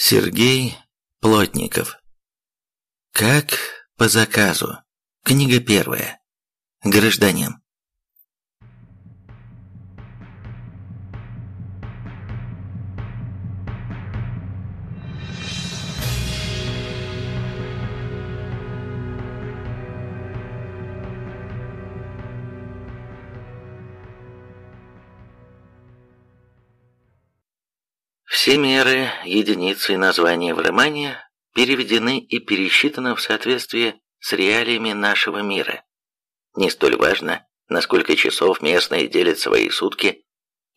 Сергей Плотников. Как по заказу. Книга первая. Гражданин. Все меры, единицы и названия в романе переведены и пересчитаны в соответствии с реалиями нашего мира. Не столь важно, на сколько часов местные делят свои сутки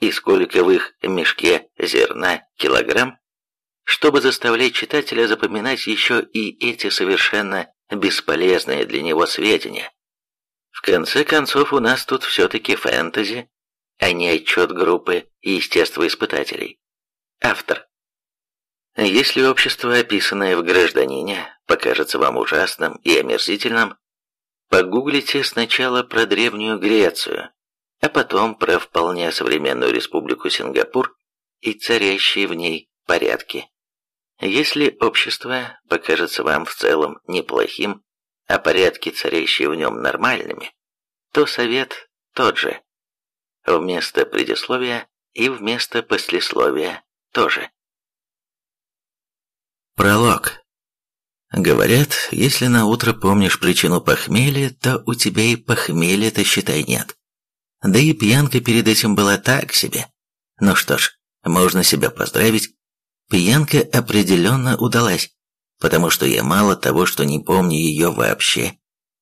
и сколько в их мешке зерна килограмм, чтобы заставлять читателя запоминать еще и эти совершенно бесполезные для него сведения. В конце концов, у нас тут все-таки фэнтези, а не отчет группы естествоиспытателей. Автор. Если общество, описанное в «Гражданине», покажется вам ужасным и омерзительным, погуглите сначала про Древнюю Грецию, а потом про вполне современную республику Сингапур и царящие в ней порядки. Если общество покажется вам в целом неплохим, а порядки, царящие в нем, нормальными, то совет тот же. Вместо предисловия и вместо послесловия тоже. Пролог. Говорят, если на утро помнишь причину похмелья, то у тебя и похмелья-то, считай, нет. Да и пьянка перед этим была так себе. Ну что ж, можно себя поздравить. Пьянка определенно удалась, потому что я мало того, что не помню ее вообще,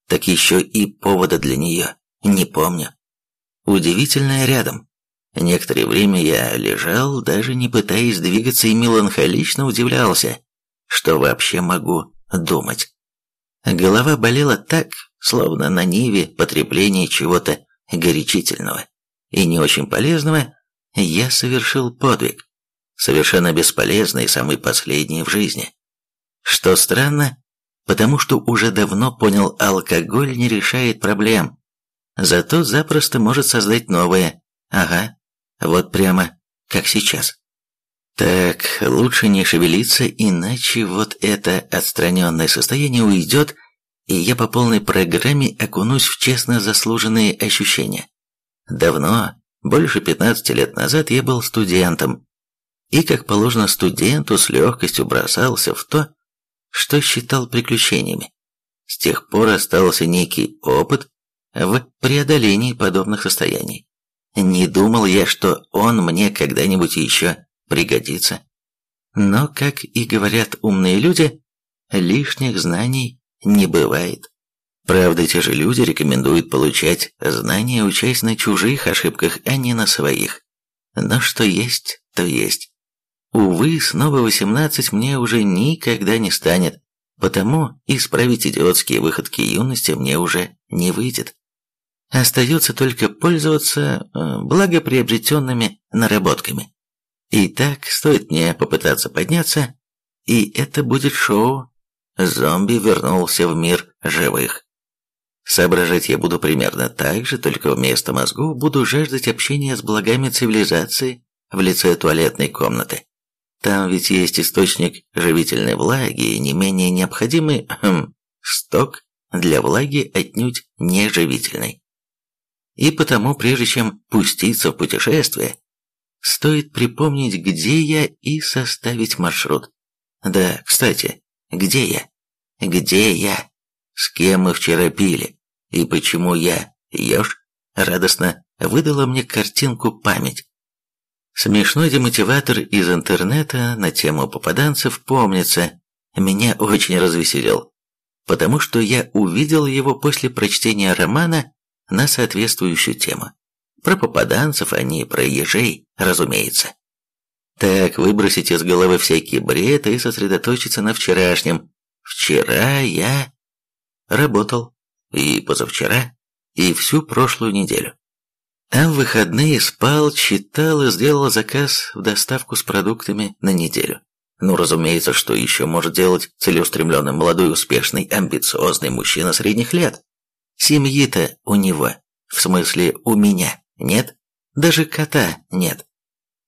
так еще и повода для нее не помню. Удивительное рядом. Некоторое время я лежал, даже не пытаясь двигаться, и меланхолично удивлялся, что вообще могу думать. Голова болела так, словно на ниве потребления чего-то горячительного и не очень полезного я совершил подвиг, совершенно бесполезный и самый последний в жизни. Что странно, потому что уже давно понял, алкоголь не решает проблем, зато запросто может создать новые. Ага, вот прямо как сейчас. Так, лучше не шевелиться, иначе вот это отстраненное состояние уйдет, и я по полной программе окунусь в честно заслуженные ощущения. Давно, больше 15 лет назад, я был студентом, и, как положено студенту, с легкостью бросался в то, что считал приключениями. С тех пор остался некий опыт в преодолении подобных состояний. Не думал я, что он мне когда-нибудь еще пригодится. Но, как и говорят умные люди, лишних знаний не бывает. Правда, те же люди рекомендуют получать знания, учась на чужих ошибках, а не на своих. Но что есть, то есть. Увы, снова 18 мне уже никогда не станет, потому исправить идиотские выходки юности мне уже не выйдет. Остается только пользоваться э, благоприобретенными наработками. Итак, стоит мне попытаться подняться, и это будет шоу «Зомби вернулся в мир живых». Соображать я буду примерно так же, только вместо мозгов буду жаждать общения с благами цивилизации в лице туалетной комнаты. Там ведь есть источник живительной влаги и не менее необходимый хм, сток для влаги отнюдь неживительной. И потому, прежде чем пуститься в путешествие, стоит припомнить, где я и составить маршрут. Да, кстати, где я? Где я? С кем мы вчера пили? И почему я, еж, радостно выдала мне картинку память. Смешной демотиватор из интернета на тему попаданцев помнится, меня очень развеселил, потому что я увидел его после прочтения романа на соответствующую тему. Про попаданцев, а не про ежей, разумеется. Так, выбросить из головы всякий бред и сосредоточиться на вчерашнем. Вчера я работал, и позавчера, и всю прошлую неделю. А в выходные спал, читал и сделал заказ в доставку с продуктами на неделю. Ну, разумеется, что еще может делать целеустремленный, молодой, успешный, амбициозный мужчина средних лет? Семьи-то у него, в смысле у меня, нет. Даже кота нет.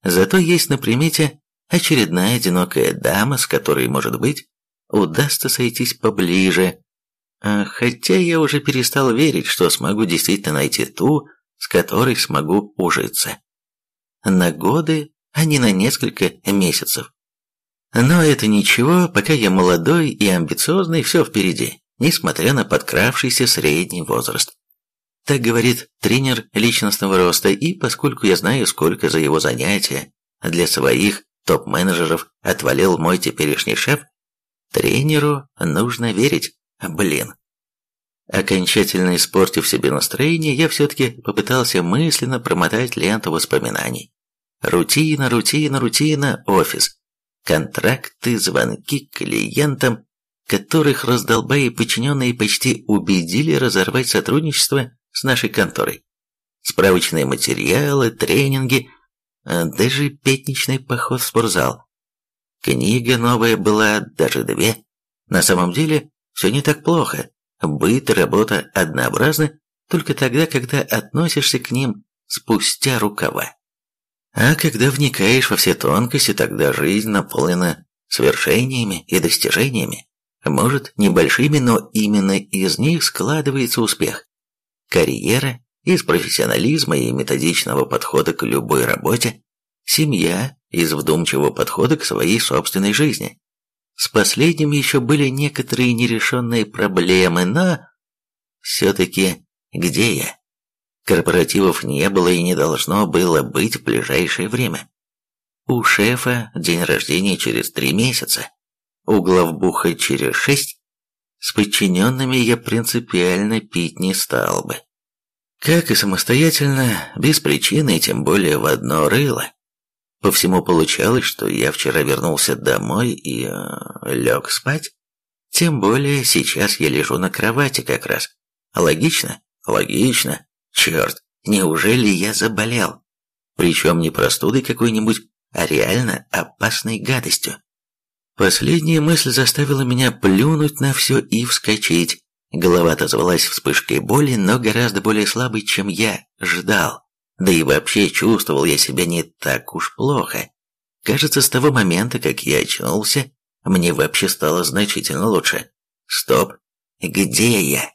Зато есть на примете очередная одинокая дама, с которой, может быть, удастся сойтись поближе. А, хотя я уже перестал верить, что смогу действительно найти ту, с которой смогу ужиться. На годы, а не на несколько месяцев. Но это ничего, пока я молодой и амбициозный, все впереди, несмотря на подкравшийся средний возраст. Так говорит тренер личностного роста, и поскольку я знаю, сколько за его занятия для своих топ-менеджеров отвалил мой теперешний шеф, тренеру нужно верить, блин. Окончательно испортив себе настроение, я все-таки попытался мысленно промотать ленту воспоминаний. Рутина, рутина, рутина, офис. Контракты, звонки клиентам, которых раздолбаи подчиненные почти убедили разорвать сотрудничество с нашей конторой. Справочные материалы, тренинги, а даже пятничный поход в спортзал. Книга новая была, даже две. На самом деле, все не так плохо. Быт и работа однообразны только тогда, когда относишься к ним спустя рукава. А когда вникаешь во все тонкости, тогда жизнь наполнена свершениями и достижениями. Может, небольшими, но именно из них складывается успех. Карьера из профессионализма и методичного подхода к любой работе, семья из вдумчивого подхода к своей собственной жизни. С последним еще были некоторые нерешенные проблемы, но все-таки где я? Корпоративов не было и не должно было быть в ближайшее время. У шефа день рождения через три месяца, у главбуха через шесть. С подчиненными я принципиально пить не стал бы. Как и самостоятельно, без причины, тем более в одно рыло. По всему получалось, что я вчера вернулся домой и э, лег спать. Тем более сейчас я лежу на кровати как раз. Логично? Логично. Черт, неужели я заболел? Причем не простудой какой-нибудь, а реально опасной гадостью. Последняя мысль заставила меня плюнуть на все и вскочить. Голова отозвалась вспышкой боли, но гораздо более слабой, чем я ждал. Да и вообще чувствовал я себя не так уж плохо. Кажется, с того момента, как я очнулся, мне вообще стало значительно лучше. Стоп, где я?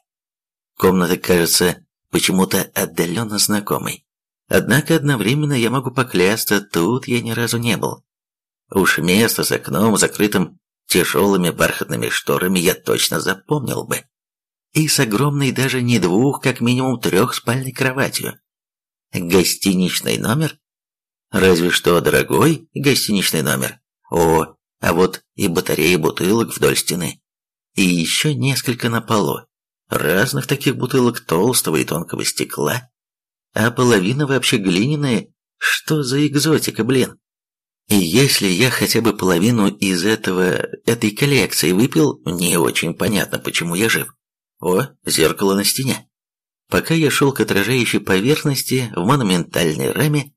Комната кажется почему-то отдаленно знакомой. Однако одновременно я могу поклясться, тут я ни разу не был. Уж место с окном, закрытым тяжелыми бархатными шторами, я точно запомнил бы. И с огромной даже не двух, как минимум трехспальной кроватью. Гостиничный номер? Разве что дорогой гостиничный номер. О, а вот и батареи бутылок вдоль стены. И еще несколько на полу. Разных таких бутылок толстого и тонкого стекла. А половина вообще глиняная. Что за экзотика, блин? И если я хотя бы половину из этого, этой коллекции выпил, не очень понятно, почему я жив. О, зеркало на стене. Пока я шел к отражающей поверхности в монументальной раме,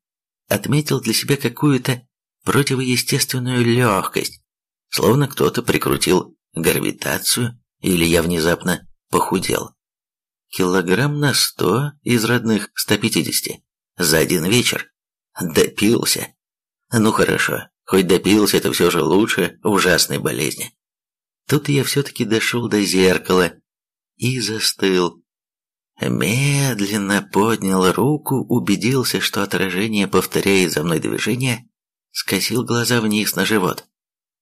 отметил для себя какую-то противоестественную легкость, словно кто-то прикрутил гравитацию, или я внезапно похудел. Килограмм на сто из родных 150 за один вечер. Допился. Ну хорошо, хоть допился, это все же лучше ужасной болезни. Тут я все-таки дошел до зеркала и застыл. Медленно поднял руку, убедился, что отражение повторяет за мной движение, скосил глаза вниз на живот.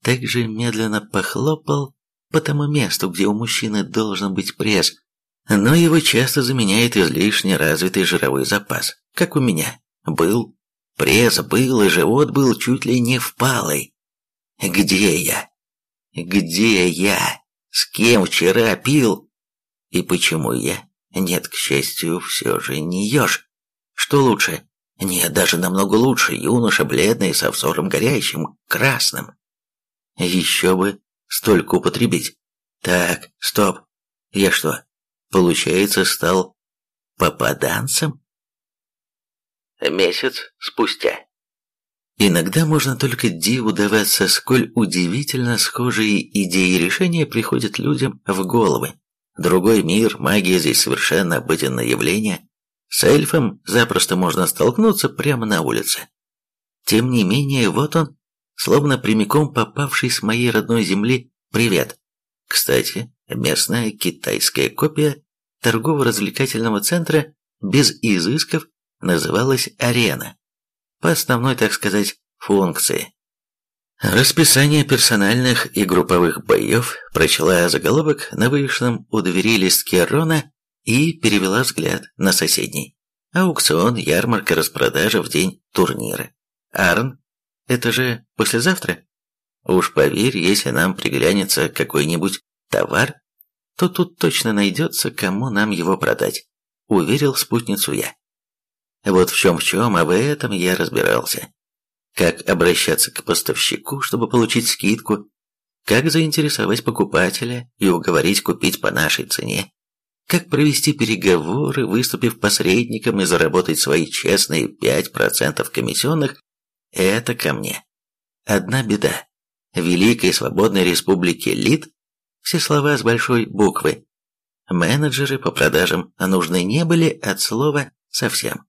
Также медленно похлопал по тому месту, где у мужчины должен быть пресс, но его часто заменяет излишне развитый жировой запас, как у меня. Был, пресс был, и живот был чуть ли не впалый. Где я? Где я? С кем вчера пил? И почему я? Нет, к счастью, все же не еж. Что лучше? Нет, даже намного лучше, юноша бледный, со взором горящим, красным. Еще бы столько употребить. Так, стоп. Я что, получается, стал попаданцем? Месяц спустя. Иногда можно только диву даваться, сколь удивительно схожие идеи и решения приходят людям в головы. Другой мир, магия здесь совершенно обыденное явление. С эльфом запросто можно столкнуться прямо на улице. Тем не менее, вот он, словно прямиком попавший с моей родной земли «Привет». Кстати, местная китайская копия торгово-развлекательного центра без изысков называлась «Арена» по основной, так сказать, функции. Расписание персональных и групповых боев прочла заголовок на вышедом у двери листке Рона и перевела взгляд на соседний. Аукцион, ярмарка, распродажа в день турнира. Арн, это же послезавтра? Уж поверь, если нам приглянется какой-нибудь товар, то тут точно найдется, кому нам его продать, уверил спутницу я. Вот в чем в чем, а в этом я разбирался. Как обращаться к поставщику, чтобы получить скидку, как заинтересовать покупателя и уговорить купить по нашей цене, как провести переговоры, выступив посредником и заработать свои честные 5% комиссионных, это ко мне. Одна беда. Великой свободной республике Лид все слова с большой буквы. Менеджеры по продажам нужны не были от слова совсем.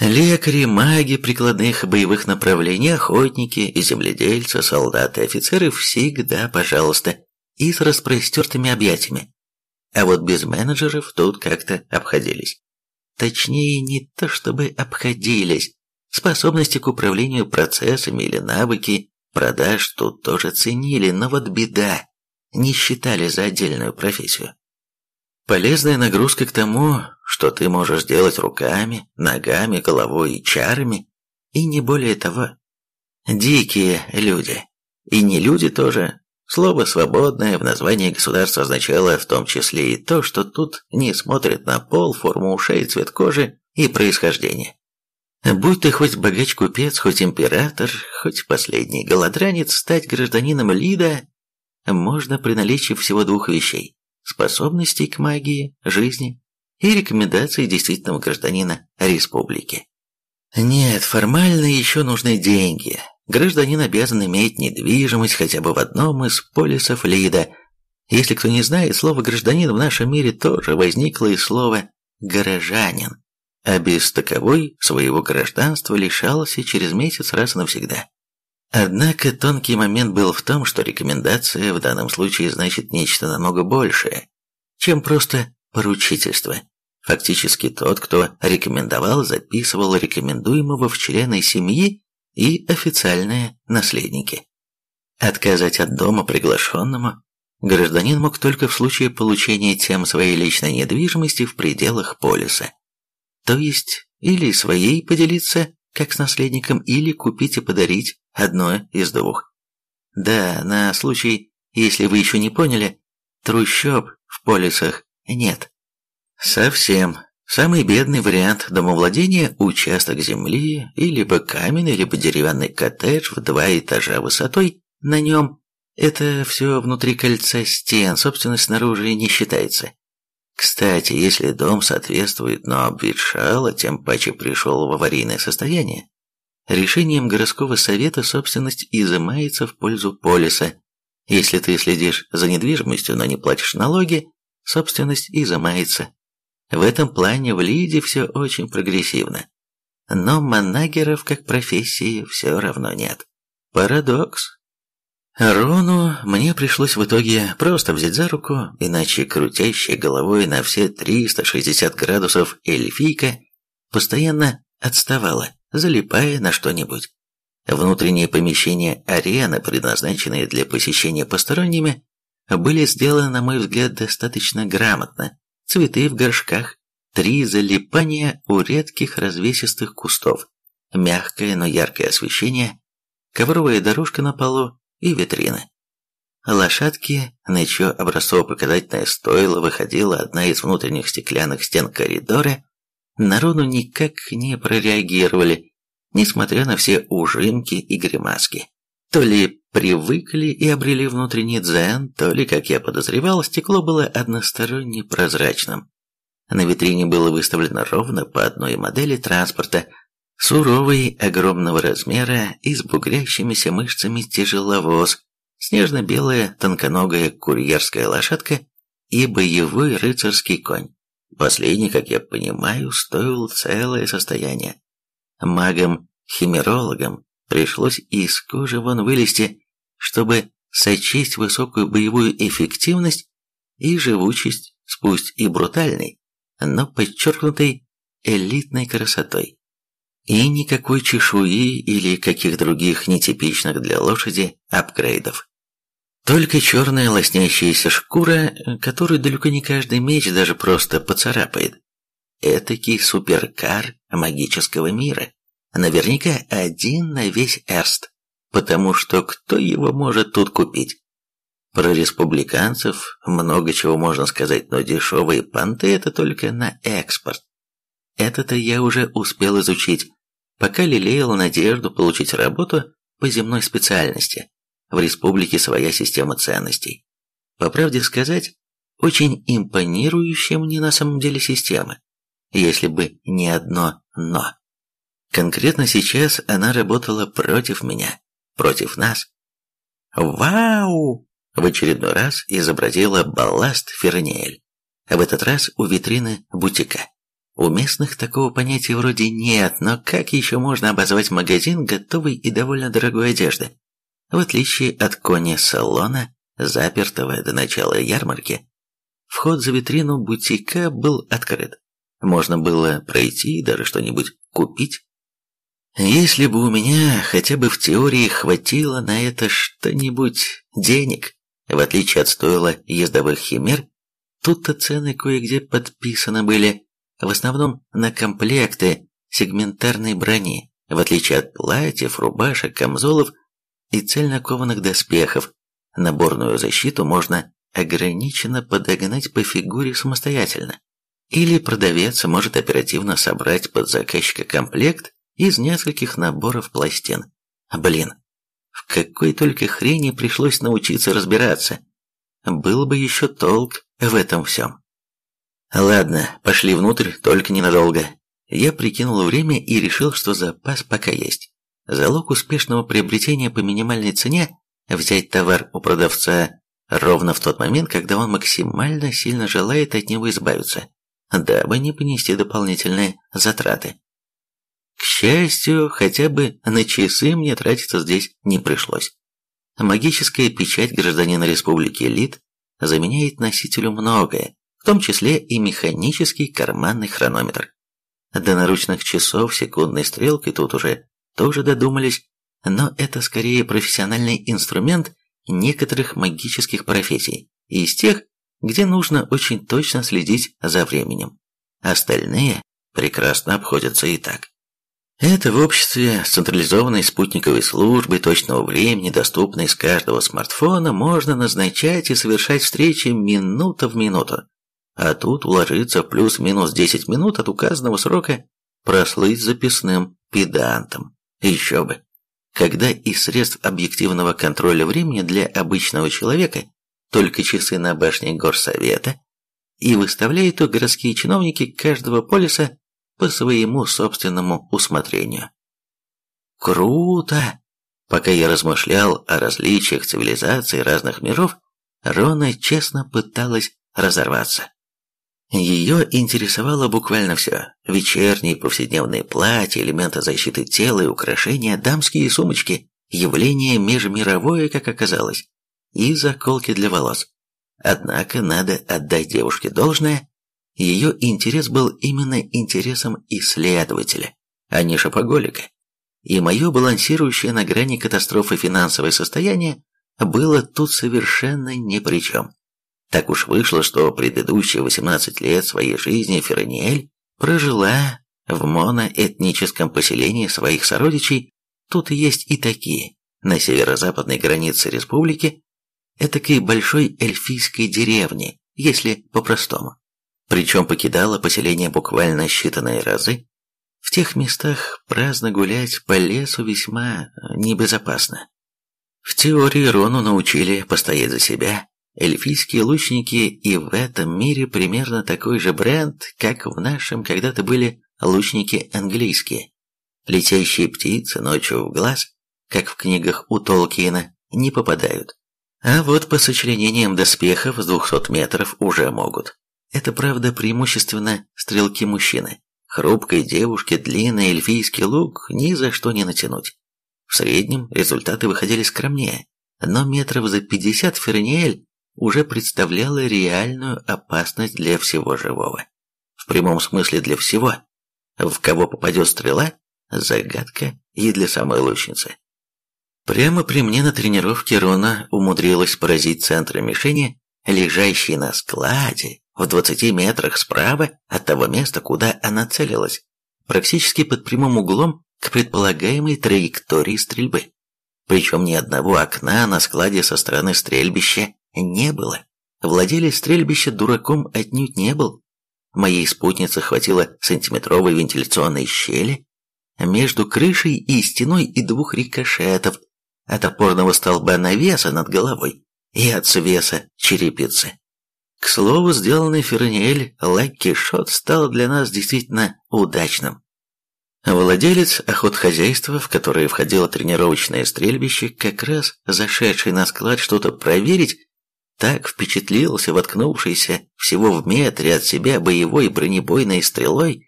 Лекари, маги прикладных боевых направлений, охотники, земледельцы, солдаты, офицеры всегда, пожалуйста, и с распростертыми объятиями. А вот без менеджеров тут как-то обходились. Точнее, не то чтобы обходились. Способности к управлению процессами или навыки продаж тут тоже ценили, но вот беда, не считали за отдельную профессию. Полезная нагрузка к тому, что ты можешь делать руками, ногами, головой и чарами, и не более того. Дикие люди. И не люди тоже, Слово «свободное» в названии государства означало в том числе и то, что тут не смотрят на пол, форму ушей, цвет кожи и происхождение. Будь ты хоть богач-купец, хоть император, хоть последний голодранец, стать гражданином Лида можно при наличии всего двух вещей – способностей к магии, жизни и рекомендаций действительного гражданина республики. Нет, формально еще нужны деньги, гражданин обязан иметь недвижимость хотя бы в одном из полисов Лида. Если кто не знает, слово «гражданин» в нашем мире тоже возникло из слова «горожанин», а без таковой своего гражданства лишался через месяц раз и навсегда. Однако тонкий момент был в том, что рекомендация в данном случае значит нечто намного большее, чем просто поручительство. Фактически тот, кто рекомендовал, записывал рекомендуемого в члены семьи и официальные наследники. Отказать от дома приглашенному гражданин мог только в случае получения тем своей личной недвижимости в пределах полиса. То есть или своей поделиться, как с наследником, или купить и подарить одно из двух. Да, на случай, если вы еще не поняли, трущоб в полисах нет. Совсем. Самый бедный вариант домовладения – участок земли, и либо каменный, либо деревянный коттедж в два этажа высотой. На нем это все внутри кольца стен, собственность снаружи не считается. Кстати, если дом соответствует, но обветшал, а тем паче пришел в аварийное состояние, решением городского совета собственность изымается в пользу полиса. Если ты следишь за недвижимостью, но не платишь налоги, собственность изымается. В этом плане в Лиде все очень прогрессивно. Но манагеров как профессии все равно нет. Парадокс. Рону мне пришлось в итоге просто взять за руку, иначе крутящая головой на все 360 градусов эльфийка постоянно отставала, залипая на что-нибудь. Внутренние помещения арены, предназначенные для посещения посторонними, были сделаны, на мой взгляд, достаточно грамотно цветы в горшках, три залипания у редких развесистых кустов, мягкое, но яркое освещение, ковровая дорожка на полу и витрины. Лошадки, на чье образцово-показательное стойло выходила одна из внутренних стеклянных стен коридора, народу никак не прореагировали, несмотря на все ужимки и гримаски. То ли привыкли и обрели внутренний дзен, то ли, как я подозревал, стекло было односторонне прозрачным. На витрине было выставлено ровно по одной модели транспорта, суровый, огромного размера и с бугрящимися мышцами тяжеловоз, снежно-белая тонконогая курьерская лошадка и боевой рыцарский конь. Последний, как я понимаю, стоил целое состояние. Магам-химерологам пришлось из кожи вон вылезти, чтобы сочесть высокую боевую эффективность и живучесть пусть и брутальной, но подчеркнутой элитной красотой. И никакой чешуи или каких других нетипичных для лошади апгрейдов. Только черная лоснящаяся шкура, которую далеко не каждый меч даже просто поцарапает. Этакий суперкар магического мира. Наверняка один на весь Эрст, потому что кто его может тут купить? Про республиканцев много чего можно сказать, но дешевые понты – это только на экспорт. Это-то я уже успел изучить, пока лелеял надежду получить работу по земной специальности. В республике своя система ценностей. По правде сказать, очень импонирующая мне на самом деле система, если бы не одно «но». Конкретно сейчас она работала против меня, против нас. «Вау!» в очередной раз изобразила балласт Ферниэль. В этот раз у витрины бутика. У местных такого понятия вроде нет, но как еще можно обозвать магазин готовой и довольно дорогой одежды? В отличие от кони-салона, запертого до начала ярмарки, вход за витрину бутика был открыт. Можно было пройти и даже что-нибудь купить. Если бы у меня хотя бы в теории хватило на это что-нибудь денег, в отличие от стойла ездовых химер, тут-то цены кое-где подписаны были, в основном на комплекты сегментарной брони, в отличие от платьев, рубашек, камзолов и цельнокованных доспехов. Наборную защиту можно ограниченно подогнать по фигуре самостоятельно. Или продавец может оперативно собрать под заказчика комплект из нескольких наборов пластин. Блин, в какой только хрени пришлось научиться разбираться. Был бы еще толк в этом всем. Ладно, пошли внутрь, только ненадолго. Я прикинул время и решил, что запас пока есть. Залог успешного приобретения по минимальной цене – взять товар у продавца ровно в тот момент, когда он максимально сильно желает от него избавиться, дабы не понести дополнительные затраты. К счастью, хотя бы на часы мне тратиться здесь не пришлось. Магическая печать гражданина Республики Лид заменяет носителю многое, в том числе и механический карманный хронометр. До наручных часов секундной стрелкой тут уже тоже додумались, но это скорее профессиональный инструмент некоторых магических профессий, из тех, где нужно очень точно следить за временем. Остальные прекрасно обходятся и так. Это в обществе централизованной спутниковой службой точного времени, доступной с каждого смартфона, можно назначать и совершать встречи минута в минуту. А тут уложиться в плюс-минус 10 минут от указанного срока прослыть записным педантом. Еще бы. Когда из средств объективного контроля времени для обычного человека только часы на башне горсовета, и выставляют их городские чиновники каждого полиса по своему собственному усмотрению. Круто! Пока я размышлял о различиях цивилизаций разных миров, Рона честно пыталась разорваться. Ее интересовало буквально все. Вечерние повседневные платья, элементы защиты тела и украшения, дамские сумочки, явление межмировое, как оказалось, и заколки для волос. Однако надо отдать девушке должное, ее интерес был именно интересом исследователя, а не шопоголика. И мое балансирующее на грани катастрофы финансовое состояние было тут совершенно ни при чем. Так уж вышло, что предыдущие 18 лет своей жизни Фераниэль прожила в моноэтническом поселении своих сородичей, тут есть и такие, на северо-западной границе республики, этакой большой эльфийской деревни, если по-простому причем покидала поселение буквально считанные разы, в тех местах праздно гулять по лесу весьма небезопасно. В теории Рону научили постоять за себя. Эльфийские лучники и в этом мире примерно такой же бренд, как в нашем когда-то были лучники английские. Летящие птицы ночью в глаз, как в книгах у Толкиена, не попадают. А вот по сочленениям доспехов с 200 метров уже могут. Это, правда, преимущественно стрелки-мужчины. Хрупкой девушке длинный эльфийский лук ни за что не натянуть. В среднем результаты выходили скромнее, но метров за 50 Ферниэль уже представляла реальную опасность для всего живого. В прямом смысле для всего. В кого попадет стрела – загадка и для самой лучницы. Прямо при мне на тренировке Рона умудрилась поразить центр мишени, лежащий на складе в 20 метрах справа от того места, куда она целилась, практически под прямым углом к предполагаемой траектории стрельбы. Причем ни одного окна на складе со стороны стрельбища не было. Владелец стрельбища дураком отнюдь не был. Моей спутнице хватило сантиметровой вентиляционной щели между крышей и стеной и двух рикошетов от опорного столба навеса над головой и от свеса черепицы. К слову, сделанный Ферниэль Лакки-шот стал для нас действительно удачным. Владелец охотхозяйства, в которое входило тренировочное стрельбище, как раз зашедший на склад что-то проверить, так впечатлился воткнувшийся всего в метре от себя боевой бронебойной стрелой,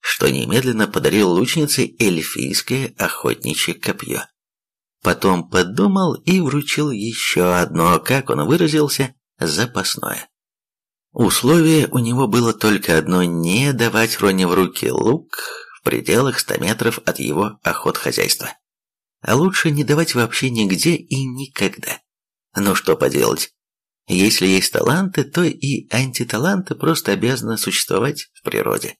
что немедленно подарил лучнице эльфийское охотничье копье. Потом подумал и вручил еще одно, как он выразился, запасное. Условие у него было только одно – не давать Роне в руки лук в пределах ста метров от его охотхозяйства. А лучше не давать вообще нигде и никогда. Но что поделать, если есть таланты, то и антиталанты просто обязаны существовать в природе.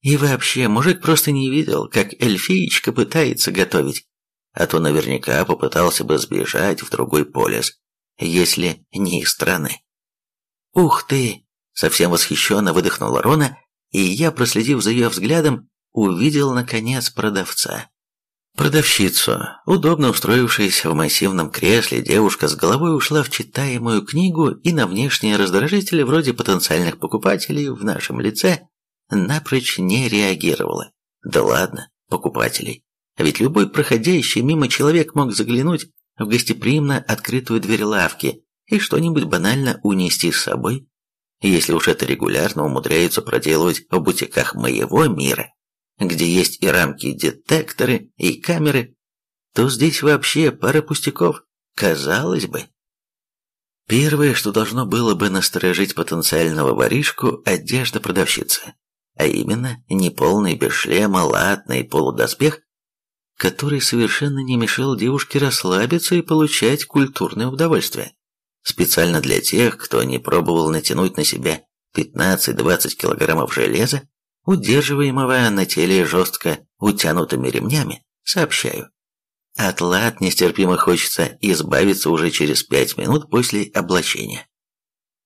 И вообще, мужик просто не видел, как эльфиечка пытается готовить, а то наверняка попытался бы сбежать в другой полис, если не из страны. «Ух ты!» – совсем восхищенно выдохнула Рона, и я, проследив за ее взглядом, увидел, наконец, продавца. Продавщицу, удобно устроившись в массивном кресле, девушка с головой ушла в читаемую книгу и на внешние раздражители вроде потенциальных покупателей в нашем лице напрочь не реагировала. Да ладно, покупателей. Ведь любой проходящий мимо человек мог заглянуть в гостеприимно открытую дверь лавки и что-нибудь банально унести с собой, если уж это регулярно умудряются проделывать в бутиках моего мира где есть и рамки-детекторы, и камеры, то здесь вообще пара пустяков, казалось бы. Первое, что должно было бы насторожить потенциального воришку – одежда продавщицы, а именно неполный без шлема латный полудоспех, который совершенно не мешал девушке расслабиться и получать культурное удовольствие. Специально для тех, кто не пробовал натянуть на себя 15-20 килограммов железа, удерживаемого на теле жестко утянутыми ремнями, сообщаю. От лад нестерпимо хочется избавиться уже через пять минут после облачения.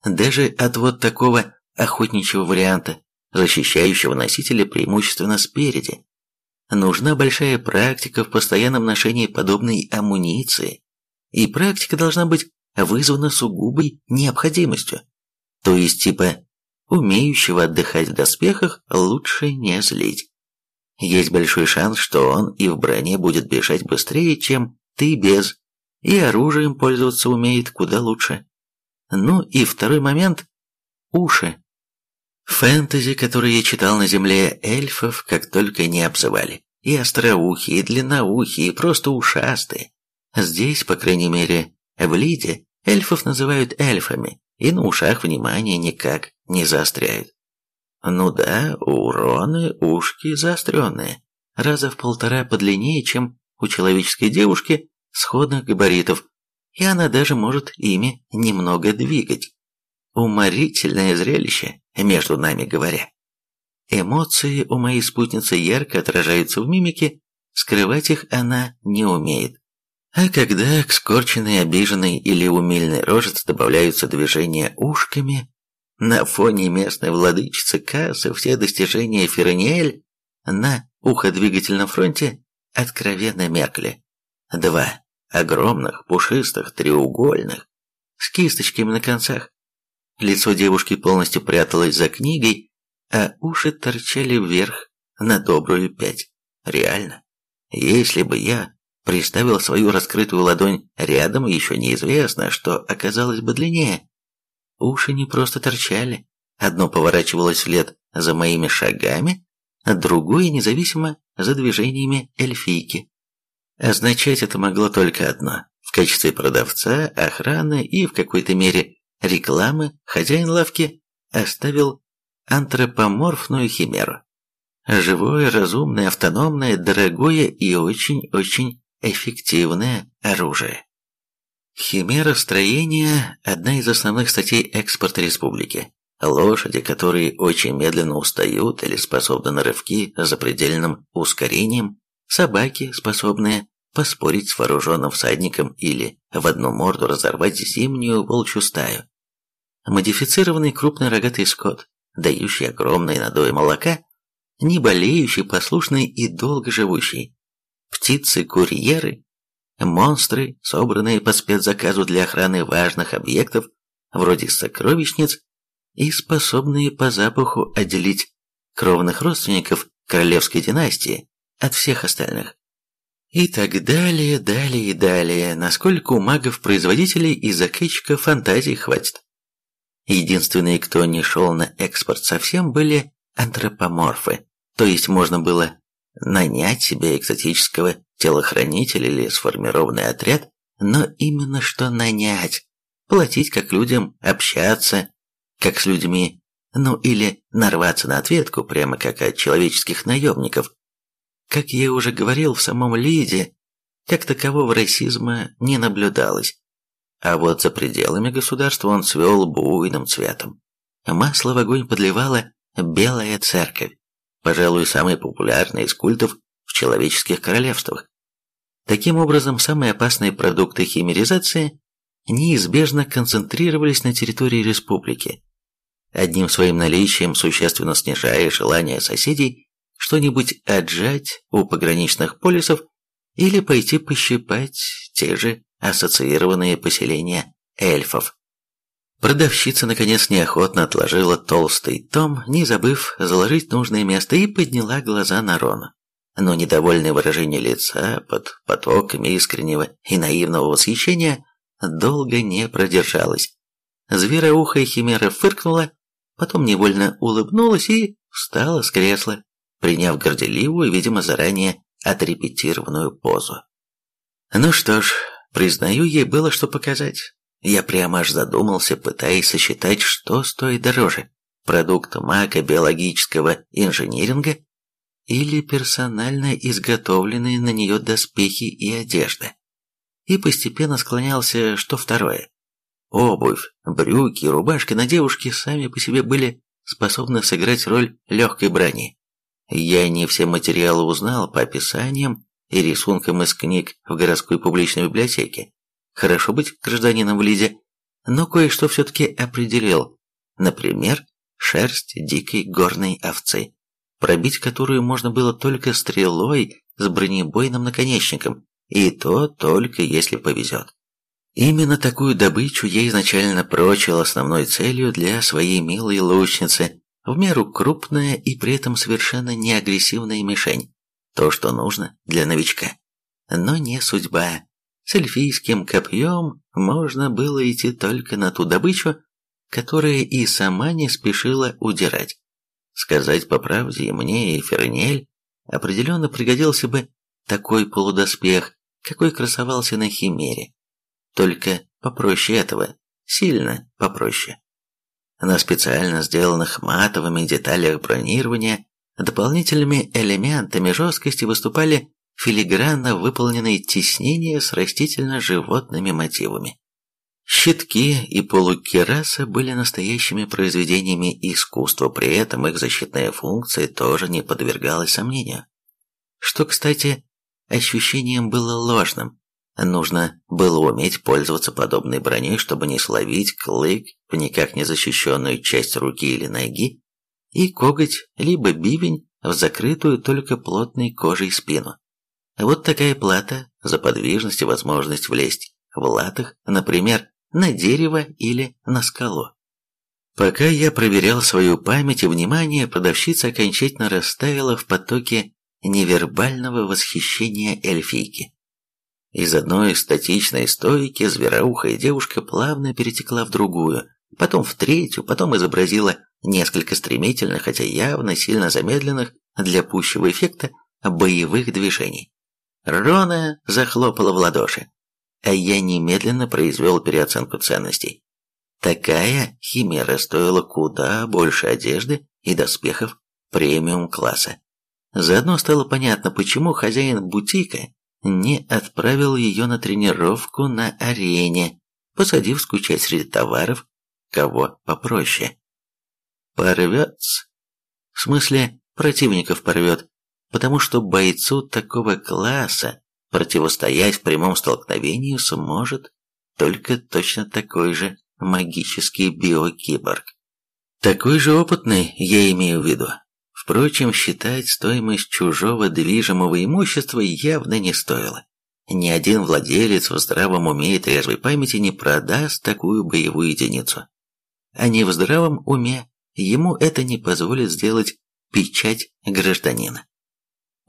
Даже от вот такого охотничьего варианта, защищающего носителя преимущественно спереди. Нужна большая практика в постоянном ношении подобной амуниции, и практика должна быть вызвана сугубой необходимостью. То есть типа умеющего отдыхать в доспехах, лучше не злить. Есть большой шанс, что он и в броне будет бежать быстрее, чем ты без, и оружием пользоваться умеет куда лучше. Ну и второй момент – уши. Фэнтези, которые я читал на земле, эльфов как только не обзывали. И остроухие, и длинноухие, и просто ушастые. Здесь, по крайней мере, в Лиде, эльфов называют эльфами, и на ушах внимания никак не заостряют. Ну да, у Роны ушки заостренные, раза в полтора подлиннее, чем у человеческой девушки сходных габаритов, и она даже может ими немного двигать. Уморительное зрелище, между нами говоря. Эмоции у моей спутницы ярко отражаются в мимике, скрывать их она не умеет. А когда к скорченной, обиженной или умильной рожице добавляются движения ушками, на фоне местной владычицы Кассы все достижения Ферниэль на уходвигательном фронте откровенно меркли. Два огромных, пушистых, треугольных, с кисточками на концах. Лицо девушки полностью пряталось за книгой, а уши торчали вверх на добрую пять. Реально. Если бы я приставил свою раскрытую ладонь рядом, еще неизвестно, что оказалось бы длиннее. Уши не просто торчали, одно поворачивалось вслед за моими шагами, а другое независимо за движениями эльфийки. Означать это могло только одно. В качестве продавца, охраны и в какой-то мере рекламы хозяин лавки оставил антропоморфную химеру. Живое, разумное, автономное, дорогое и очень-очень эффективное оружие. Химера строения – одна из основных статей экспорта республики. Лошади, которые очень медленно устают или способны на рывки с запредельным ускорением, собаки, способные поспорить с вооруженным всадником или в одну морду разорвать зимнюю волчью стаю. Модифицированный крупный рогатый скот, дающий огромные надои молока, не болеющий, послушный и долго живущий. Птицы-курьеры, монстры, собранные по спецзаказу для охраны важных объектов, вроде сокровищниц, и способные по запаху отделить кровных родственников королевской династии от всех остальных. И так далее, далее и далее, насколько у магов-производителей и заказчиков фантазии хватит. Единственные, кто не шел на экспорт совсем, были антропоморфы, то есть можно было нанять себе экзотического телохранителя или сформированный отряд, но именно что нанять, платить как людям, общаться, как с людьми, ну или нарваться на ответку, прямо как от человеческих наемников. Как я уже говорил, в самом Лиде, как такового расизма не наблюдалось. А вот за пределами государства он свел буйным цветом. Масло в огонь подливала Белая Церковь, пожалуй, самый популярный из культов в человеческих королевствах. Таким образом, самые опасные продукты химеризации неизбежно концентрировались на территории республики, одним своим наличием существенно снижая желание соседей что-нибудь отжать у пограничных полисов или пойти пощипать те же ассоциированные поселения эльфов. Продавщица, наконец, неохотно отложила толстый том, не забыв заложить нужное место, и подняла глаза на Рона. Но недовольное выражение лица под потоками искреннего и наивного восхищения долго не продержалось. Звероухая химера фыркнула, потом невольно улыбнулась и встала с кресла, приняв горделивую, видимо, заранее отрепетированную позу. Ну что ж, признаю, ей было что показать. Я прямо аж задумался, пытаясь сосчитать, что стоит дороже. Продукт макобиологического инжиниринга или персонально изготовленные на нее доспехи и одежда. И постепенно склонялся, что второе. Обувь, брюки, рубашки на девушке сами по себе были способны сыграть роль легкой брони. Я не все материалы узнал по описаниям и рисункам из книг в городской публичной библиотеке. Хорошо быть гражданином в Лиде, но кое-что все-таки определил. Например, шерсть дикой горной овцы, пробить которую можно было только стрелой с бронебойным наконечником, и то только если повезет. Именно такую добычу я изначально прочил основной целью для своей милой лучницы, в меру крупная и при этом совершенно не агрессивная мишень, то, что нужно для новичка. Но не судьба. С эльфийским копьем можно было идти только на ту добычу, которая и сама не спешила удирать. Сказать по правде, мне, и Фернель определенно пригодился бы такой полудоспех, какой красовался на Химере. Только попроще этого, сильно попроще. На специально сделанных матовыми деталях бронирования дополнительными элементами жесткости выступали филигранно выполненные теснения с растительно-животными мотивами. Щитки и полукераса были настоящими произведениями искусства, при этом их защитная функция тоже не подвергалась сомнению. Что, кстати, ощущением было ложным. Нужно было уметь пользоваться подобной броней, чтобы не словить клык в никак не защищенную часть руки или ноги, и коготь, либо бивень в закрытую только плотной кожей спину. Вот такая плата за подвижность и возможность влезть в латах, например, на дерево или на скалу. Пока я проверял свою память и внимание, продавщица окончательно растаяла в потоке невербального восхищения эльфийки. Из одной статичной стойки звероухая девушка плавно перетекла в другую, потом в третью, потом изобразила несколько стремительных, хотя явно сильно замедленных для пущего эффекта боевых движений. Рона захлопала в ладоши, а я немедленно произвел переоценку ценностей. Такая химера стоила куда больше одежды и доспехов премиум-класса. Заодно стало понятно, почему хозяин бутика не отправил ее на тренировку на арене, посадив скучать среди товаров кого попроще. Порвется. В смысле, противников порвет, потому что бойцу такого класса противостоять в прямом столкновении сможет только точно такой же магический биокиборг. Такой же опытный, я имею в виду. Впрочем, считать стоимость чужого движимого имущества явно не стоило. Ни один владелец в здравом уме и трезвой памяти не продаст такую боевую единицу. А не в здравом уме ему это не позволит сделать печать гражданина.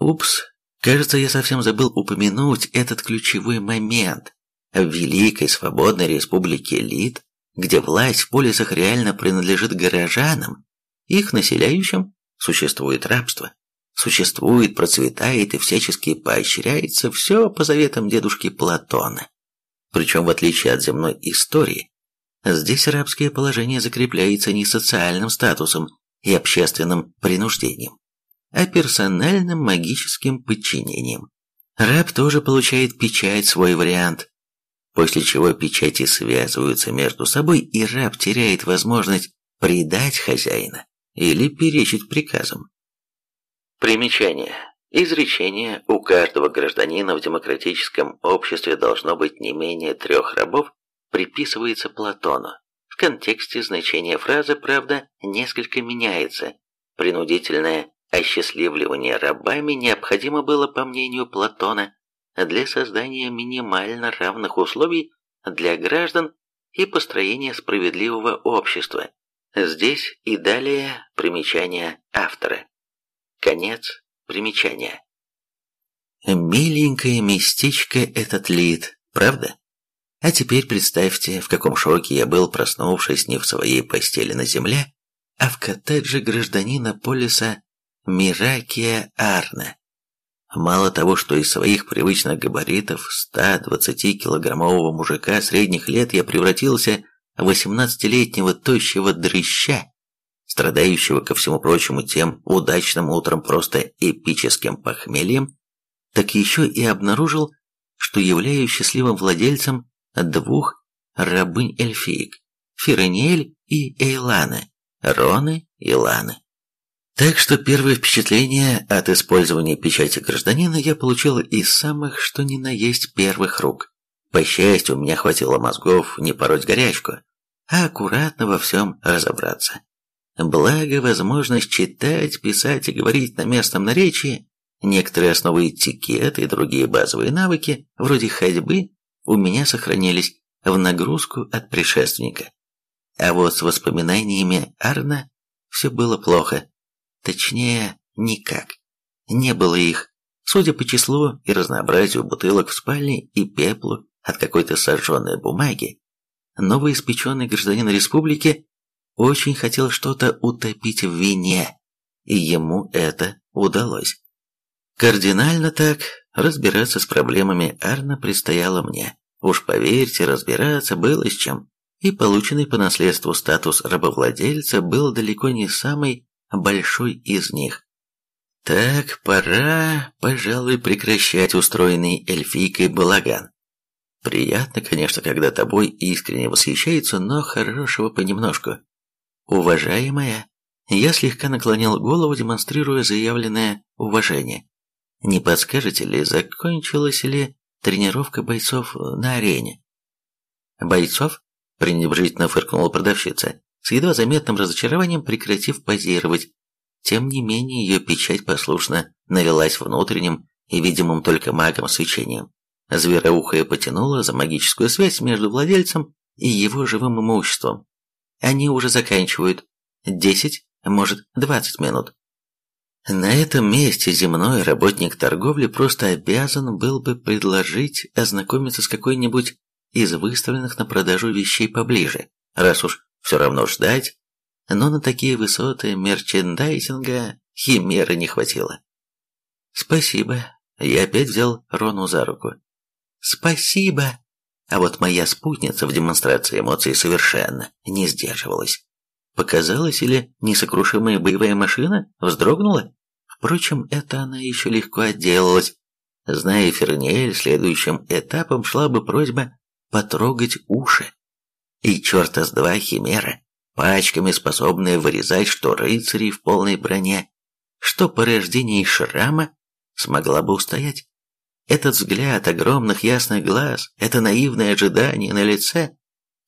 Упс, кажется, я совсем забыл упомянуть этот ключевой момент. В Великой Свободной Республике Лид, где власть в полисах реально принадлежит горожанам, их населяющим существует рабство. Существует, процветает и всячески поощряется все по заветам дедушки Платона. Причем, в отличие от земной истории, здесь рабское положение закрепляется не социальным статусом и общественным принуждением, а персональным магическим подчинением. Раб тоже получает печать, свой вариант, после чего печати связываются между собой, и раб теряет возможность предать хозяина или перечить приказам. Примечание. Изречение «У каждого гражданина в демократическом обществе должно быть не менее трех рабов» приписывается Платону. В контексте значение фразы, правда, несколько меняется. Принудительное осчастливливание рабами необходимо было, по мнению Платона, для создания минимально равных условий для граждан и построения справедливого общества. Здесь и далее примечание автора. Конец примечания. Миленькое местечко этот Лид, правда? А теперь представьте, в каком шоке я был, проснувшись не в своей постели на земле, а в коттедже гражданина полиса Миракия Арна. Мало того, что из своих привычных габаритов 120-килограммового мужика средних лет я превратился в 18-летнего тощего дрыща, страдающего, ко всему прочему, тем удачным утром просто эпическим похмельем, так еще и обнаружил, что являюсь счастливым владельцем двух рабынь-эльфиек – Фиренель и Эйланы, Роны и Ланы. Так что первое впечатление от использования печати гражданина я получил из самых что ни на есть первых рук. По счастью, у меня хватило мозгов не пороть горячку, а аккуратно во всем разобраться. Благо, возможность читать, писать и говорить на местном наречии, некоторые основы этикета и другие базовые навыки, вроде ходьбы, у меня сохранились в нагрузку от предшественника. А вот с воспоминаниями Арна все было плохо. Точнее, никак. Не было их. Судя по числу и разнообразию бутылок в спальне и пеплу от какой-то сожженной бумаги, новоиспеченный гражданин республики очень хотел что-то утопить в вине, и ему это удалось. Кардинально так разбираться с проблемами Арна предстояло мне. Уж поверьте, разбираться было с чем. И полученный по наследству статус рабовладельца был далеко не самый большой из них. Так, пора, пожалуй, прекращать устроенный эльфийкой балаган. Приятно, конечно, когда тобой искренне восхищаются, но хорошего понемножку. Уважаемая, я слегка наклонил голову, демонстрируя заявленное уважение. Не подскажете ли, закончилась ли тренировка бойцов на арене? Бойцов? пренебрежительно фыркнула продавщица, с едва заметным разочарованием прекратив позировать. Тем не менее, ее печать послушно налилась внутренним и видимым только магом свечением. Звероухая потянула за магическую связь между владельцем и его живым имуществом. Они уже заканчивают. Десять, может, двадцать минут. На этом месте земной работник торговли просто обязан был бы предложить ознакомиться с какой-нибудь из выставленных на продажу вещей поближе, раз уж все равно ждать, но на такие высоты мерчендайзинга химеры не хватило. Спасибо, Я опять взял Рону за руку. «Спасибо!» А вот моя спутница в демонстрации эмоций совершенно не сдерживалась. Показалось, или несокрушимая боевая машина вздрогнула? Впрочем, это она еще легко отделалась. Зная Фернель, следующим этапом шла бы просьба потрогать уши. И черта с два химера, пачками способные вырезать что рыцарей в полной броне, что по рождении шрама, смогла бы устоять. Этот взгляд огромных ясных глаз, это наивное ожидание на лице,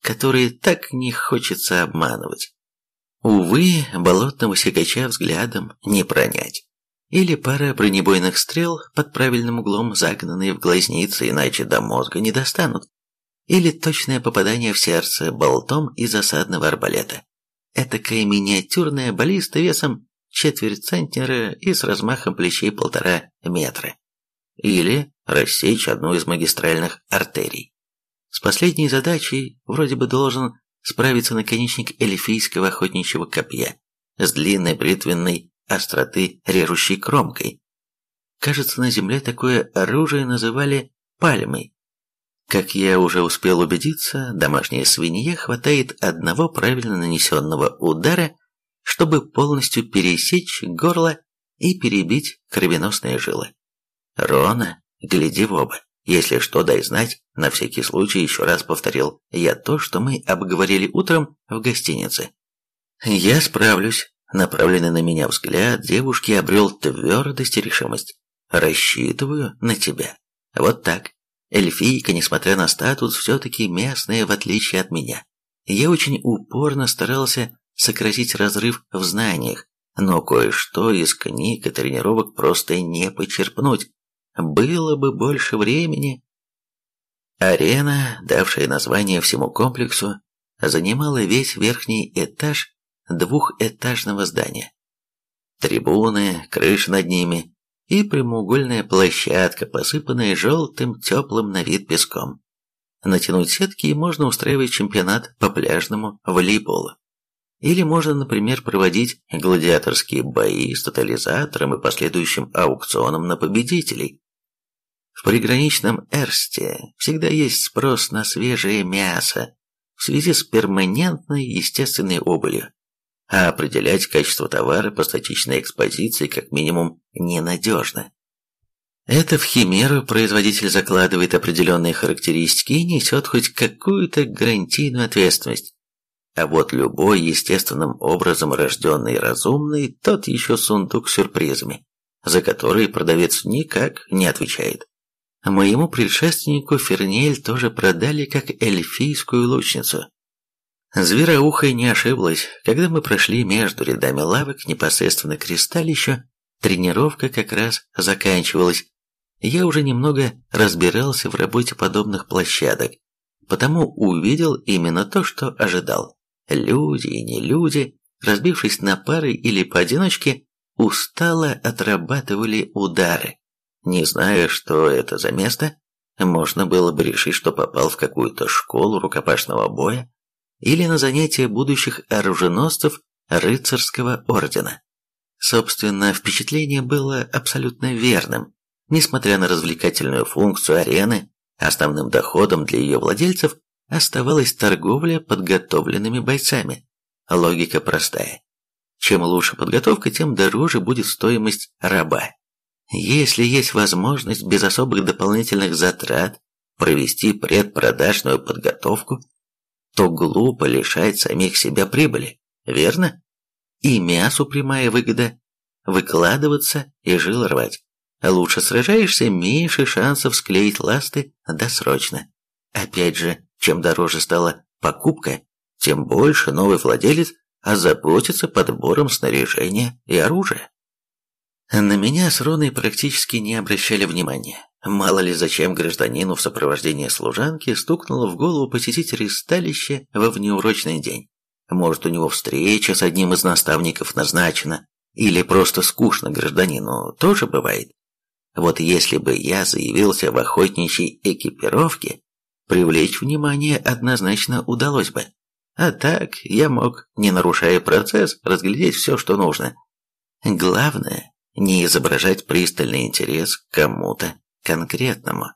которое так не хочется обманывать. Увы, болотного сикача взглядом не пронять. Или пара бронебойных стрел под правильным углом, загнанные в глазницы, иначе до мозга не достанут. Или точное попадание в сердце болтом из осадного арбалета. Этакая миниатюрная баллиста весом четверть центнера и с размахом плечей полтора метра. Или рассечь одну из магистральных артерий. С последней задачей вроде бы должен справиться наконечник эльфийского охотничьего копья с длинной бритвенной остроты режущей кромкой. Кажется, на земле такое оружие называли пальмой. Как я уже успел убедиться, домашняя свинья хватает одного правильно нанесенного удара, чтобы полностью пересечь горло и перебить кровеносные жилы. Рона, гляди в оба. Если что, дай знать. На всякий случай еще раз повторил я то, что мы обговорили утром в гостинице. Я справлюсь. Направленный на меня взгляд девушки обрел твердость и решимость. «Рассчитываю на тебя. Вот так. Эльфийка, несмотря на статус, все-таки местная, в отличие от меня. Я очень упорно старался сократить разрыв в знаниях, но кое-что из книг и тренировок просто не почерпнуть. Было бы больше времени. Арена, давшая название всему комплексу, занимала весь верхний этаж двухэтажного здания. Трибуны, крыша над ними и прямоугольная площадка, посыпанная желтым теплым на вид песком. Натянуть сетки и можно устраивать чемпионат по пляжному волейболу. Или можно, например, проводить гладиаторские бои с тотализатором и последующим аукционом на победителей. В приграничном Эрсте всегда есть спрос на свежее мясо в связи с перманентной естественной убылью а определять качество товара по статичной экспозиции как минимум ненадежно. Это в химеру производитель закладывает определенные характеристики и несет хоть какую-то гарантийную ответственность. А вот любой естественным образом рожденный разумный, тот еще сундук с сюрпризами, за которые продавец никак не отвечает. Моему предшественнику Фернель тоже продали как эльфийскую лучницу, Звероухая не ошиблась. Когда мы прошли между рядами лавок непосредственно к кристаллищу, тренировка как раз заканчивалась. Я уже немного разбирался в работе подобных площадок, потому увидел именно то, что ожидал. Люди и не люди, разбившись на пары или поодиночке, устало отрабатывали удары. Не зная, что это за место, можно было бы решить, что попал в какую-то школу рукопашного боя, или на занятия будущих оруженосцев рыцарского ордена. Собственно, впечатление было абсолютно верным. Несмотря на развлекательную функцию арены, основным доходом для ее владельцев оставалась торговля подготовленными бойцами. Логика простая. Чем лучше подготовка, тем дороже будет стоимость раба. Если есть возможность без особых дополнительных затрат провести предпродажную подготовку, то глупо лишать самих себя прибыли, верно? И мясу прямая выгода – выкладываться и жил рвать. Лучше сражаешься, меньше шансов склеить ласты досрочно. Опять же, чем дороже стала покупка, тем больше новый владелец озаботится подбором снаряжения и оружия. На меня с Роной практически не обращали внимания. Мало ли зачем гражданину в сопровождении служанки стукнуло в голову посетить ристалище во внеурочный день. Может, у него встреча с одним из наставников назначена, или просто скучно гражданину, тоже бывает. Вот если бы я заявился в охотничьей экипировке, привлечь внимание однозначно удалось бы. А так я мог, не нарушая процесс, разглядеть все, что нужно. Главное, не изображать пристальный интерес кому-то конкретному.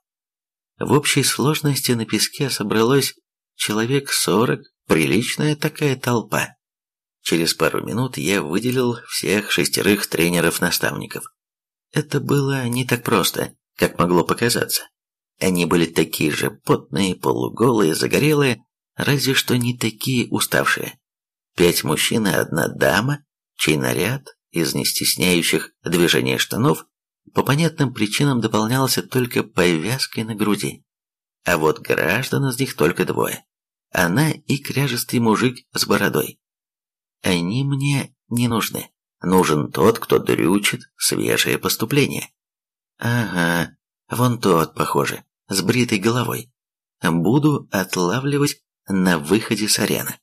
В общей сложности на песке собралось человек сорок, приличная такая толпа. Через пару минут я выделил всех шестерых тренеров-наставников. Это было не так просто, как могло показаться. Они были такие же потные, полуголые, загорелые, разве что не такие уставшие. Пять мужчин и одна дама, чей наряд из нестесняющих движения штанов по понятным причинам дополнялся только повязкой на груди. А вот граждан из них только двое. Она и кряжестый мужик с бородой. Они мне не нужны. Нужен тот, кто дрючит свежее поступление. Ага, вон тот, похоже, с бритой головой. Буду отлавливать на выходе с арены.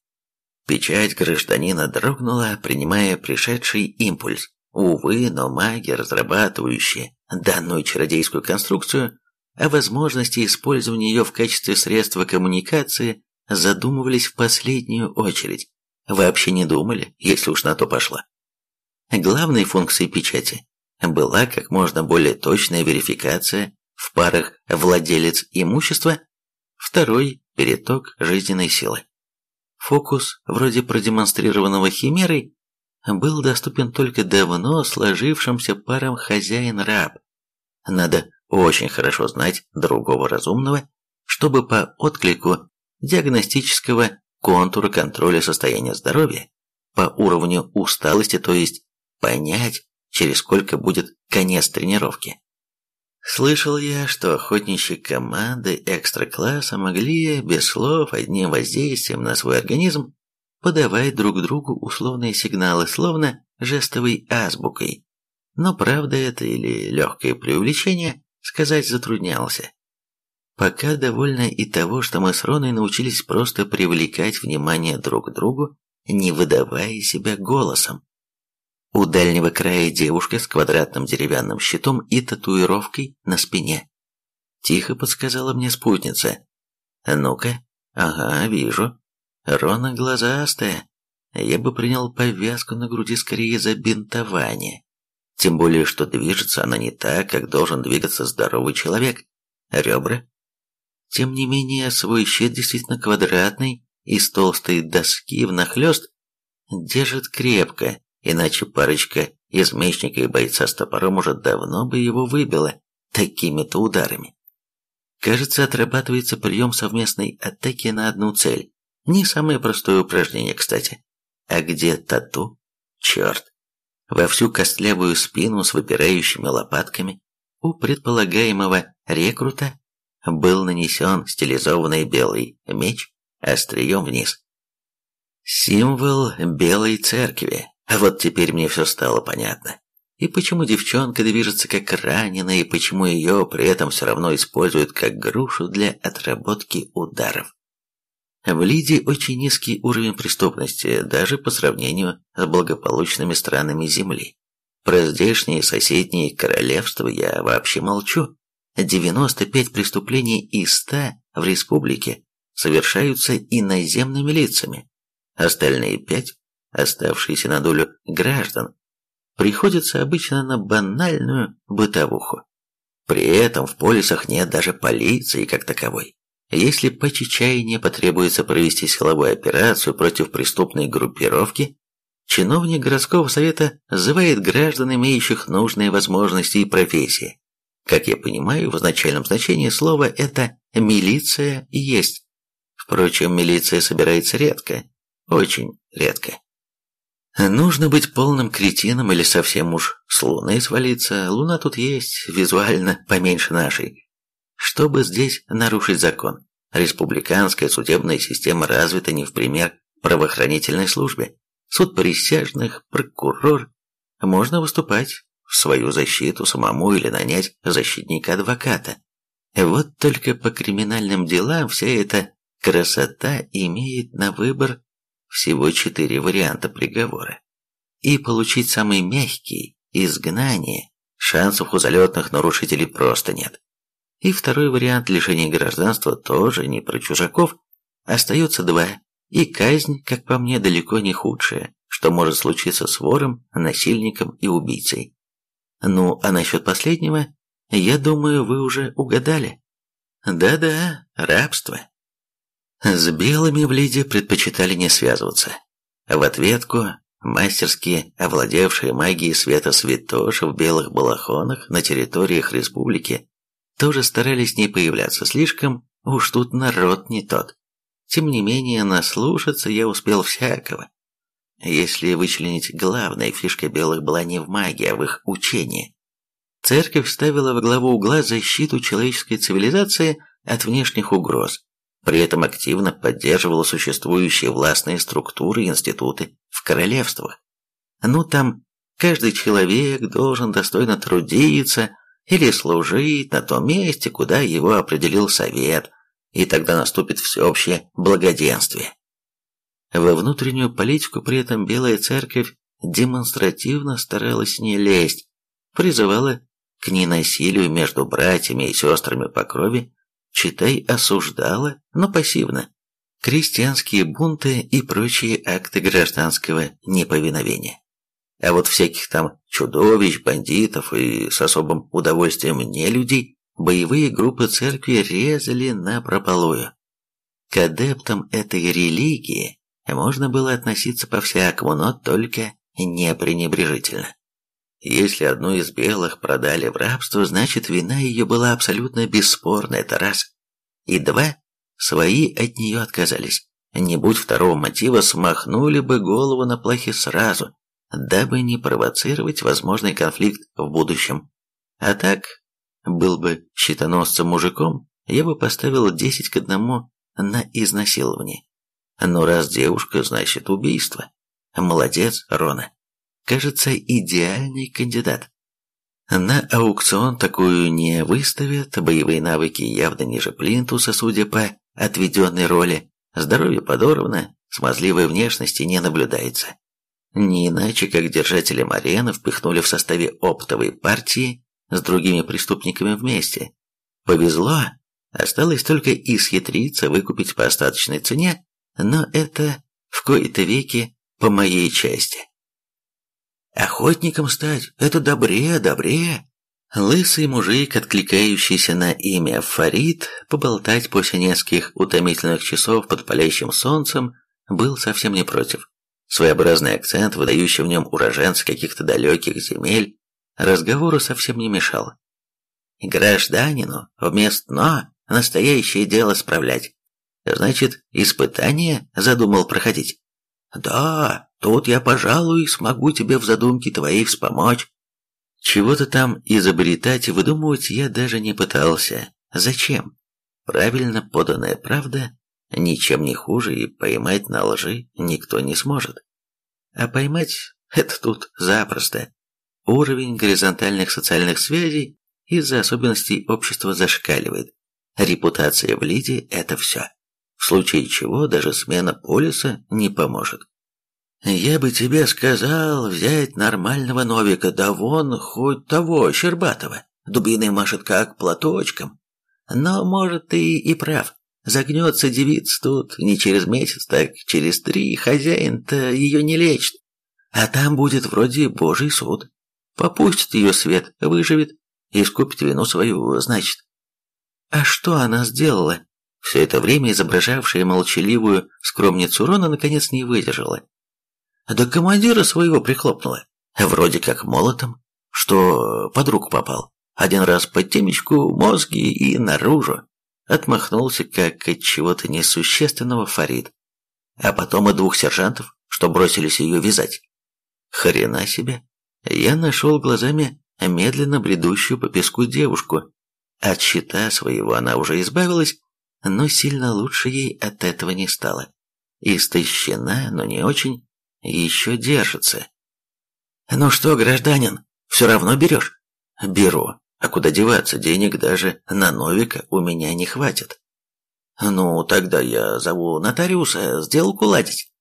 Печать гражданина дрогнула, принимая пришедший импульс. Увы, но маги, разрабатывающие данную чародейскую конструкцию, о возможности использования ее в качестве средства коммуникации задумывались в последнюю очередь. Вообще не думали, если уж на то пошло. Главной функцией печати была как можно более точная верификация в парах владелец имущества, второй – переток жизненной силы. Фокус, вроде продемонстрированного химерой, был доступен только давно сложившимся парам хозяин-раб. Надо очень хорошо знать другого разумного, чтобы по отклику диагностического контура контроля состояния здоровья по уровню усталости, то есть понять, через сколько будет конец тренировки. Слышал я, что охотничьи команды экстра-класса могли без слов одним воздействием на свой организм подавать друг другу условные сигналы, словно жестовой азбукой. Но правда это или легкое преувеличение, сказать затруднялся. Пока довольно и того, что мы с Роной научились просто привлекать внимание друг к другу, не выдавая себя голосом. У дальнего края девушка с квадратным деревянным щитом и татуировкой на спине. Тихо подсказала мне спутница. «Ну-ка, ага, вижу. Рона глазастая. Я бы принял повязку на груди скорее за бинтование. Тем более, что движется она не так, как должен двигаться здоровый человек. Ребра. Тем не менее, свой щит действительно квадратный, из толстой доски внахлёст, держит крепко, иначе парочка из мечника и бойца с топором уже давно бы его выбила такими-то ударами. Кажется, отрабатывается прием совместной атаки на одну цель. Не самое простое упражнение, кстати. А где тату? Черт. Во всю костлявую спину с выпирающими лопатками у предполагаемого рекрута был нанесен стилизованный белый меч острием вниз. Символ белой церкви. А вот теперь мне все стало понятно. И почему девчонка движется как раненая, и почему ее при этом все равно используют как грушу для отработки ударов. В Лиде очень низкий уровень преступности, даже по сравнению с благополучными странами Земли. Про здешние соседние королевства я вообще молчу. 95 преступлений из 100 в республике совершаются иноземными лицами. Остальные пять, оставшиеся на долю граждан, приходятся обычно на банальную бытовуху. При этом в полисах нет даже полиции как таковой. Если по чечаянию потребуется провести силовую операцию против преступной группировки, чиновник городского совета зывает граждан, имеющих нужные возможности и профессии. Как я понимаю, в изначальном значении слова это «милиция» есть. Впрочем, милиция собирается редко, очень редко. Нужно быть полным кретином или совсем уж с луны свалиться, луна тут есть, визуально поменьше нашей, чтобы здесь нарушить закон. Республиканская судебная система развита не в пример правоохранительной службе. Суд присяжных, прокурор. Можно выступать в свою защиту самому или нанять защитника-адвоката. Вот только по криминальным делам вся эта красота имеет на выбор всего четыре варианта приговора. И получить самый мягкий – изгнание. Шансов у залетных нарушителей просто нет. И второй вариант лишения гражданства тоже не про чужаков. Остается два. И казнь, как по мне, далеко не худшая, что может случиться с вором, насильником и убийцей. Ну, а насчет последнего, я думаю, вы уже угадали. Да-да, рабство. С белыми в Лиде предпочитали не связываться. В ответку мастерски овладевшие магией света святоши в белых балахонах на территориях республики тоже старались не появляться слишком, уж тут народ не тот. Тем не менее, наслушаться я успел всякого. Если вычленить главная фишка белых была не в магии, а в их учении. Церковь ставила во главу угла защиту человеческой цивилизации от внешних угроз, при этом активно поддерживала существующие властные структуры и институты в королевствах. Ну там, каждый человек должен достойно трудиться или служить на том месте, куда его определил совет, и тогда наступит всеобщее благоденствие. Во внутреннюю политику при этом Белая Церковь демонстративно старалась не лезть, призывала к ненасилию между братьями и сестрами по крови читай, осуждала, но пассивно, крестьянские бунты и прочие акты гражданского неповиновения. А вот всяких там чудовищ, бандитов и с особым удовольствием не людей боевые группы церкви резали на прополую. К адептам этой религии можно было относиться по-всякому, но только не пренебрежительно. Если одну из белых продали в рабство, значит вина ее была абсолютно бесспорна, это раз. И два, свои от нее отказались. Не будь второго мотива, смахнули бы голову на плахе сразу, дабы не провоцировать возможный конфликт в будущем. А так, был бы щитоносцем-мужиком, я бы поставил десять к одному на изнасилование. Но раз девушка, значит убийство. Молодец, Рона кажется, идеальный кандидат. На аукцион такую не выставят, боевые навыки явно ниже плинтуса, судя по отведенной роли, здоровье подорвано, смазливой внешности не наблюдается. Не иначе, как держатели арены впихнули в составе оптовой партии с другими преступниками вместе. Повезло, осталось только исхитриться, выкупить по остаточной цене, но это в кои-то веки по моей части. Охотником стать — это добре, добре. Лысый мужик, откликающийся на имя Фарид, поболтать после нескольких утомительных часов под палящим солнцем, был совсем не против. Своеобразный акцент, выдающий в нем уроженца каких-то далеких земель, разговору совсем не мешал. Гражданину вместо «но» настоящее дело справлять. Значит, испытание задумал проходить. Да, тут я, пожалуй, смогу тебе в задумке твоей вспомочь. Чего-то там изобретать и выдумывать я даже не пытался. Зачем? Правильно поданная правда ничем не хуже, и поймать на лжи никто не сможет. А поймать это тут запросто. Уровень горизонтальных социальных связей из-за особенностей общества зашкаливает. Репутация в Лиде – это все в случае чего даже смена полиса не поможет. Я бы тебе сказал взять нормального Новика, да вон хоть того, Щербатова. Дубиной машет как платочком. Но, может, ты и прав. Загнется девица тут не через месяц, так через три. Хозяин-то ее не лечит. А там будет вроде божий суд. Попустит ее свет, выживет, искупит вину свою, значит. А что она сделала? Все это время изображавшая молчаливую скромницу Рона наконец не выдержала. До командира своего прихлопнула. Вроде как молотом, что под руку попал. Один раз под темечку, мозги и наружу. Отмахнулся, как от чего-то несущественного Фарид. А потом и двух сержантов, что бросились ее вязать. Хрена себе. Я нашел глазами медленно бредущую по песку девушку. От щита своего она уже избавилась, но сильно лучше ей от этого не стало. Истощена, но не очень, еще держится. «Ну что, гражданин, все равно берешь?» «Беру. А куда деваться, денег даже на Новика у меня не хватит». «Ну, тогда я зову нотариуса сделку ладить».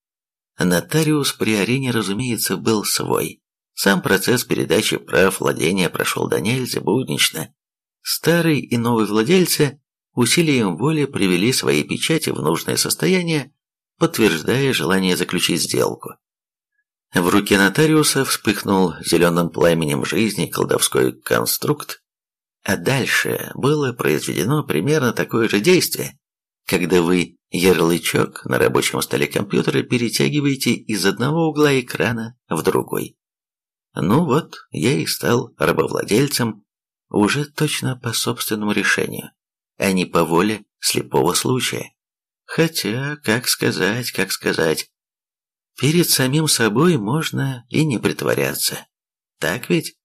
Нотариус при арене, разумеется, был свой. Сам процесс передачи прав владения прошел до нельзя буднично. Старый и новый владельцы усилием воли привели свои печати в нужное состояние, подтверждая желание заключить сделку. В руке нотариуса вспыхнул зеленым пламенем жизни колдовской конструкт, а дальше было произведено примерно такое же действие, когда вы ярлычок на рабочем столе компьютера перетягиваете из одного угла экрана в другой. Ну вот, я и стал рабовладельцем уже точно по собственному решению, а не по воле слепого случая. Хотя, как сказать, как сказать, перед самим собой можно и не притворяться. Так ведь?